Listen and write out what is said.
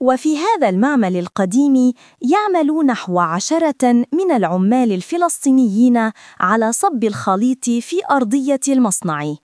وفي هذا المعمل القديم يعمل نحو عشرة من العمال الفلسطينيين على صب الخليط في أرضية المصنع.